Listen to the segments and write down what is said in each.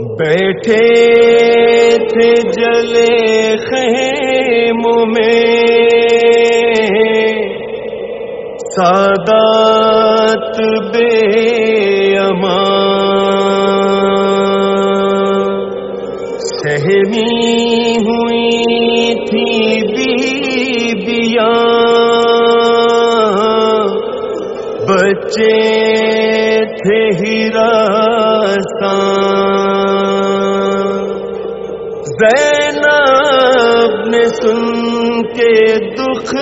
بیٹھے تھے جلے خیموں میں۔ سادات بے امان سہمی ہوئی تھی بیبیاں۔ بچے زینب نے سن کے دکھ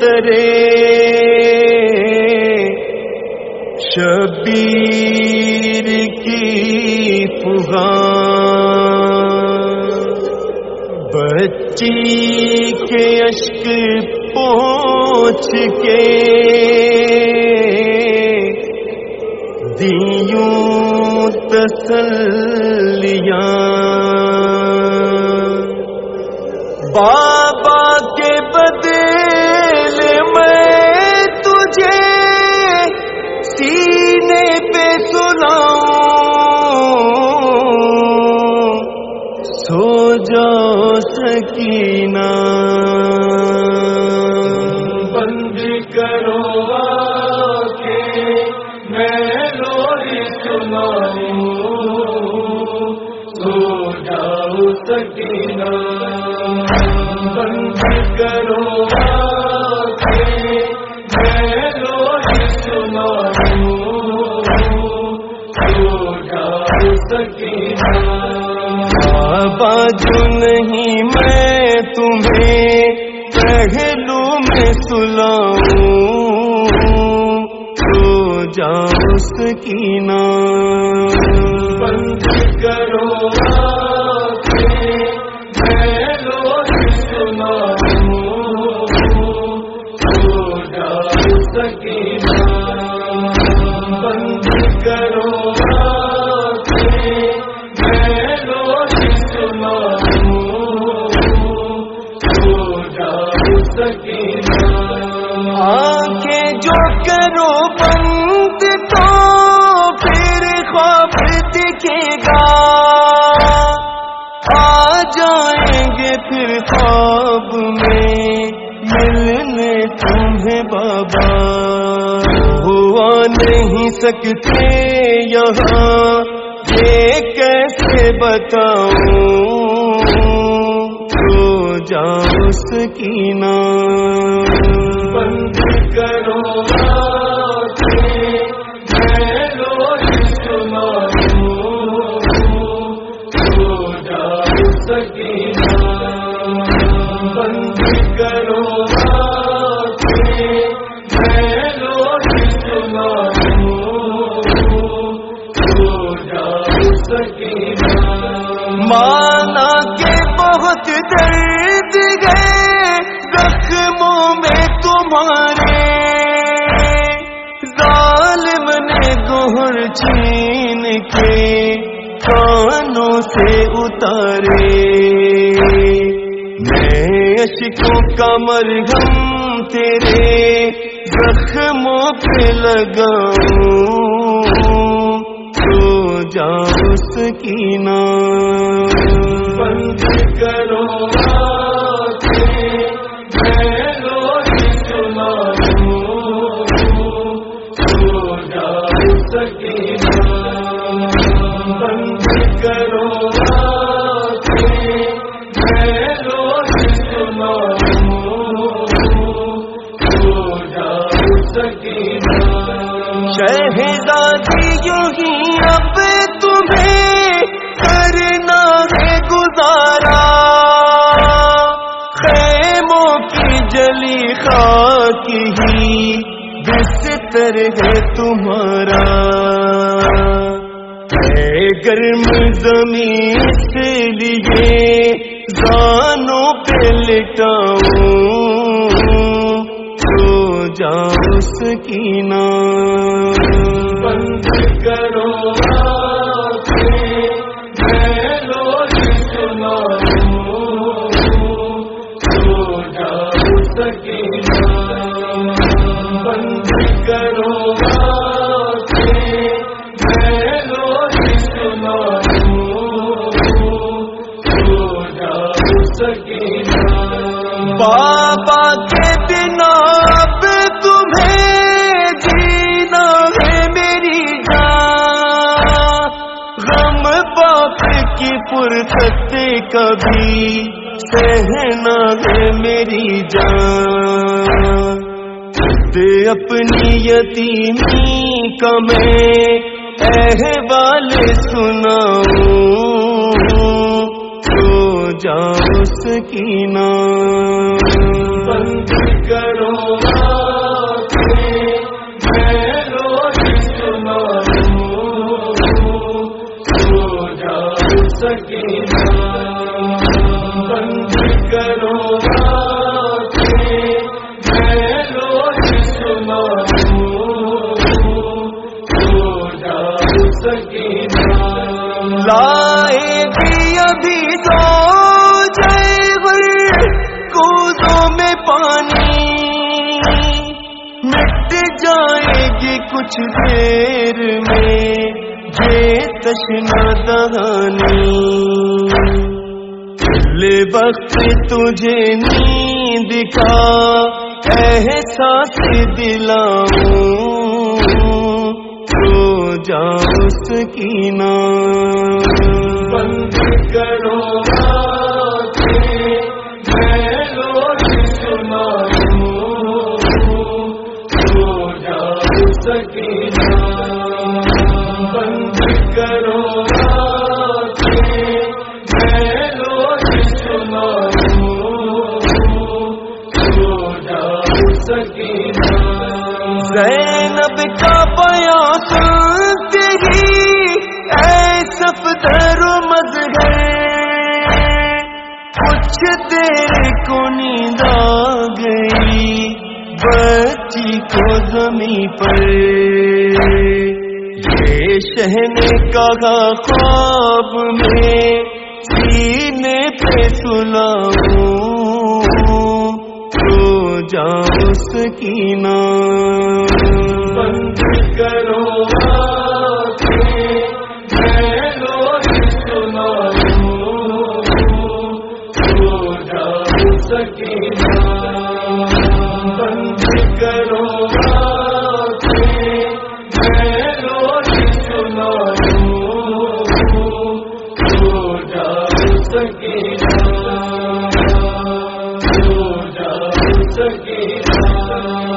ترے۔ شبیر کی بچی کے اشک پوچھ کے۔ دیوں تسلیاں۔ بابا کے بدل میں تجھے سینے پہ سنا سو جا سکینہ۔ بند کرو کے میں لوری سناؤں سو جاؤ سکینہ۔ باجو نہیں میں تمہیں پہلو میں سلاؤں تو جا اس کی نام آنکھیں جو کرو بند تو پھر خواب دکھے گا۔ آ جائیں گے پھر خواب میں ملنے تمہیں بابا۔ ہوا نہیں سکتے یہاں، یہ کیسے بتاؤں؟ تو جاؤ سکینہ مانا کے بہت درد گئے زخموں میں تمہارے۔ ظالم نے گہر چھین کے کانوں سے اتارے۔ میں اشکوں کا مرہم تیرے زخموں پہ لگاؤں۔ تو جاؤ سکینہ بند کرو بند کرو شہزادی یوں ہی اب تمہیں کرنا ہے گزارا۔ خیموں کی جلی خاک ہی بستر ہے تمہارا۔ ہے گرم زمین سے لیے زانوں پہ لٹاؤں۔ تو جاؤ سکینہ۔ کی فرصت کبھی سہنا ہے میری جان۔ دے اپنی یتیمی کا میں احوال سناؤں۔ تو جا اس کی نام بند کرو لائے بھی ابھی تو جائے کودوں میں پانی مٹ جائے گی کچھ دیر میں۔ مجھے تشنا دہانی۔ لے وقت تجھے نیند کا احساس دلاؤں۔ تو اس کی نام۔ کا بیان سنتے ہی اے صفدر مظہر کچھ دیر کو نیند آ گئی بچی کو زمین پر۔ یہ شہنے کہا خواب میں سینے پہ سلاؤں۔ جا جاؤ سکینہ بند کرو آنکھیں، جاؤ سکینہ۔ بند کرو سو جاؤ